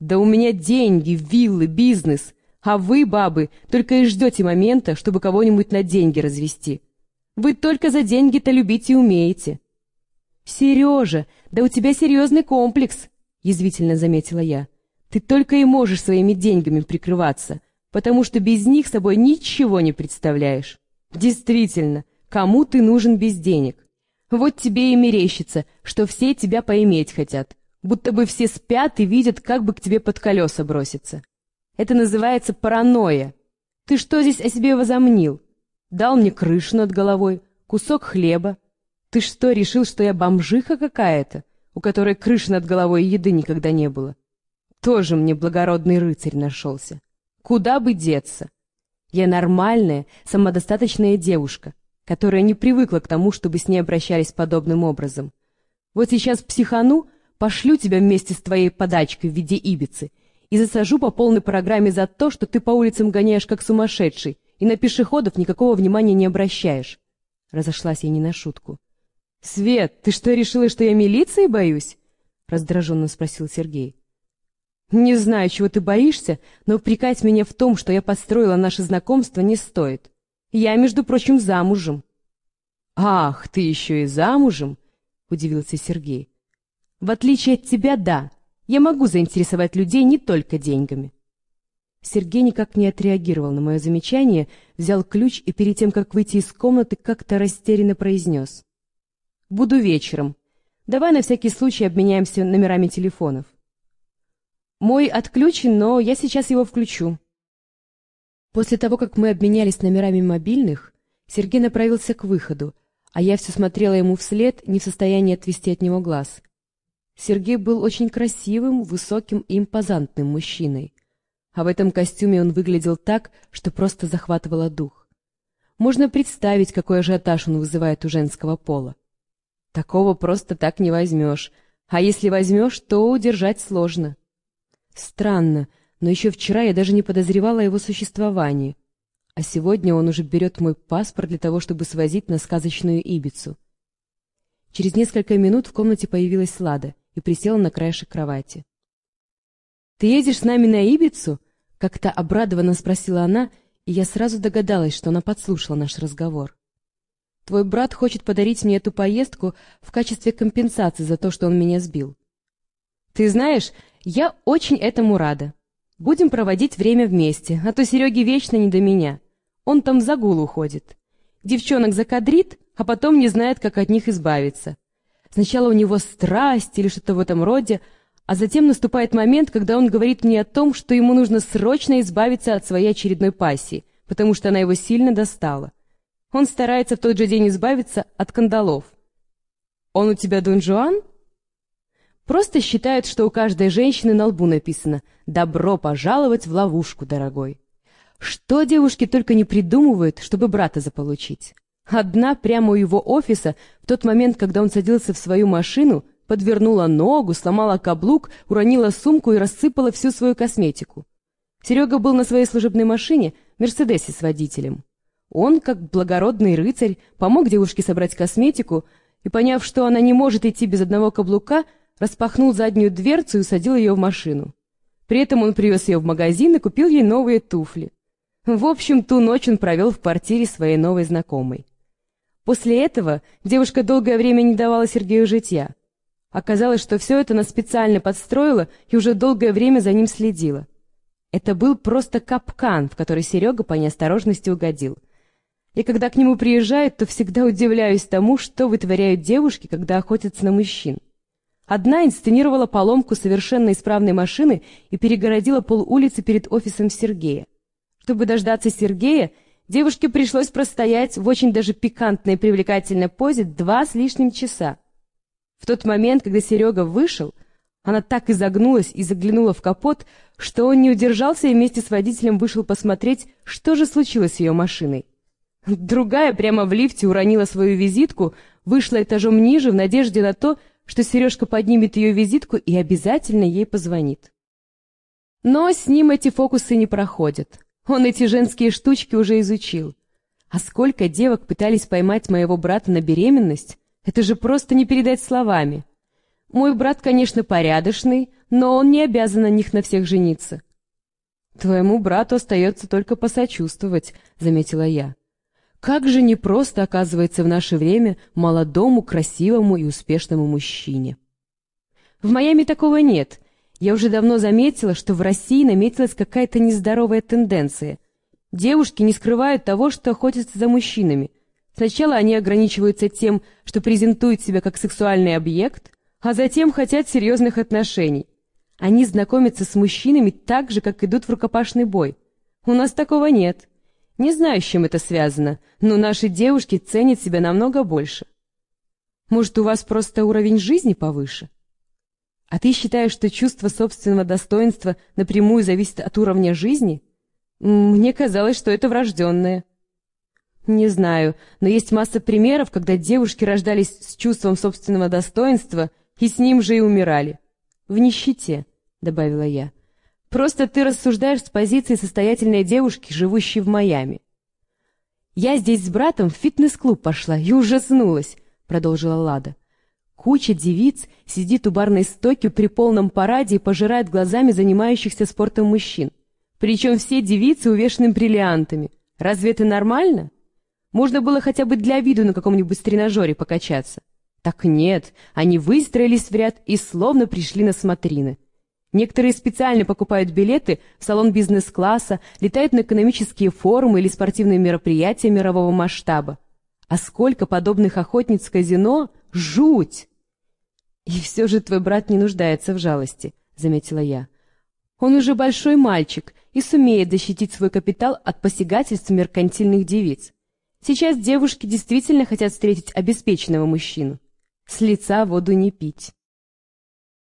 Да у меня деньги, виллы, бизнес, а вы, бабы, только и ждете момента, чтобы кого-нибудь на деньги развести. Вы только за деньги-то любить и умеете. Сережа, да у тебя серьезный комплекс, язвительно заметила я. Ты только и можешь своими деньгами прикрываться, потому что без них собой ничего не представляешь. Действительно, кому ты нужен без денег? Вот тебе и мерещится, что все тебя поиметь хотят, будто бы все спят и видят, как бы к тебе под колеса броситься. Это называется паранойя. Ты что здесь о себе возомнил? Дал мне крышу над головой, кусок хлеба. Ты что, решил, что я бомжиха какая-то, у которой крыши над головой и еды никогда не было? Тоже мне благородный рыцарь нашелся. Куда бы деться? Я нормальная, самодостаточная девушка, которая не привыкла к тому, чтобы с ней обращались подобным образом. Вот сейчас психану, пошлю тебя вместе с твоей подачкой в виде ибицы и засажу по полной программе за то, что ты по улицам гоняешь как сумасшедший и на пешеходов никакого внимания не обращаешь. Разошлась я не на шутку. — Свет, ты что, решила, что я милиции боюсь? — раздраженно спросил Сергей. Не знаю, чего ты боишься, но упрекать меня в том, что я построила наше знакомство, не стоит. Я, между прочим, замужем. Ах, ты еще и замужем? Удивился Сергей. В отличие от тебя, да. Я могу заинтересовать людей не только деньгами. Сергей никак не отреагировал на мое замечание, взял ключ и перед тем, как выйти из комнаты, как-то растерянно произнес. «Буду вечером. Давай на всякий случай обменяемся номерами телефонов». Мой отключен, но я сейчас его включу. После того, как мы обменялись номерами мобильных, Сергей направился к выходу, а я все смотрела ему вслед, не в состоянии отвести от него глаз. Сергей был очень красивым, высоким и импозантным мужчиной, а в этом костюме он выглядел так, что просто захватывало дух. Можно представить, какой ажиотаж он вызывает у женского пола. Такого просто так не возьмешь, а если возьмешь, то удержать сложно. Странно, но еще вчера я даже не подозревала о его существовании. А сегодня он уже берет мой паспорт для того, чтобы свозить на сказочную Ибицу. Через несколько минут в комнате появилась Лада и присела на краешек кровати. «Ты едешь с нами на Ибицу?» — как-то обрадованно спросила она, и я сразу догадалась, что она подслушала наш разговор. «Твой брат хочет подарить мне эту поездку в качестве компенсации за то, что он меня сбил. Ты знаешь, я очень этому рада. Будем проводить время вместе, а то Сереге вечно не до меня. Он там за гул уходит. Девчонок закадрит, а потом не знает, как от них избавиться. Сначала у него страсть или что-то в этом роде, а затем наступает момент, когда он говорит мне о том, что ему нужно срочно избавиться от своей очередной пассии, потому что она его сильно достала. Он старается в тот же день избавиться от кандалов. «Он у тебя Дон Жуан?» Просто считают, что у каждой женщины на лбу написано «Добро пожаловать в ловушку, дорогой». Что девушки только не придумывают, чтобы брата заполучить. Одна прямо у его офиса, в тот момент, когда он садился в свою машину, подвернула ногу, сломала каблук, уронила сумку и рассыпала всю свою косметику. Серега был на своей служебной машине, Мерседесе с водителем. Он, как благородный рыцарь, помог девушке собрать косметику и, поняв, что она не может идти без одного каблука, распахнул заднюю дверцу и усадил ее в машину. При этом он привез ее в магазин и купил ей новые туфли. В общем, ту ночь он провел в квартире своей новой знакомой. После этого девушка долгое время не давала Сергею житья. Оказалось, что все это она специально подстроила и уже долгое время за ним следила. Это был просто капкан, в который Серега по неосторожности угодил. И когда к нему приезжают, то всегда удивляюсь тому, что вытворяют девушки, когда охотятся на мужчин. Одна инсценировала поломку совершенно исправной машины и перегородила пол улицы перед офисом Сергея. Чтобы дождаться Сергея, девушке пришлось простоять в очень даже пикантной и привлекательной позе два с лишним часа. В тот момент, когда Серега вышел, она так изогнулась и заглянула в капот, что он не удержался и вместе с водителем вышел посмотреть, что же случилось с ее машиной. Другая прямо в лифте уронила свою визитку, вышла этажом ниже в надежде на то, что Сережка поднимет ее визитку и обязательно ей позвонит. Но с ним эти фокусы не проходят. Он эти женские штучки уже изучил. А сколько девок пытались поймать моего брата на беременность, это же просто не передать словами. Мой брат, конечно, порядочный, но он не обязан на них на всех жениться. Твоему брату остается только посочувствовать, заметила я. Как же непросто, оказывается, в наше время молодому, красивому и успешному мужчине. В Майами такого нет. Я уже давно заметила, что в России наметилась какая-то нездоровая тенденция. Девушки не скрывают того, что охотятся за мужчинами. Сначала они ограничиваются тем, что презентуют себя как сексуальный объект, а затем хотят серьезных отношений. Они знакомятся с мужчинами так же, как идут в рукопашный бой. У нас такого нет. Не знаю, с чем это связано, но наши девушки ценят себя намного больше. Может, у вас просто уровень жизни повыше? А ты считаешь, что чувство собственного достоинства напрямую зависит от уровня жизни? Мне казалось, что это врожденное. Не знаю, но есть масса примеров, когда девушки рождались с чувством собственного достоинства и с ним же и умирали. В нищете, — добавила я. Просто ты рассуждаешь с позиции состоятельной девушки, живущей в Майами. Я здесь с братом в фитнес-клуб пошла и ужаснулась, — продолжила Лада. Куча девиц сидит у барной стойки при полном параде и пожирает глазами занимающихся спортом мужчин. Причем все девицы увешаны бриллиантами. Разве это нормально? Можно было хотя бы для виду на каком-нибудь тренажере покачаться. Так нет, они выстроились в ряд и словно пришли на смотрины. Некоторые специально покупают билеты в салон бизнес-класса, летают на экономические форумы или спортивные мероприятия мирового масштаба. А сколько подобных охотниц в казино? Жуть! «И все же твой брат не нуждается в жалости», — заметила я. «Он уже большой мальчик и сумеет защитить свой капитал от посягательств меркантильных девиц. Сейчас девушки действительно хотят встретить обеспеченного мужчину. С лица воду не пить».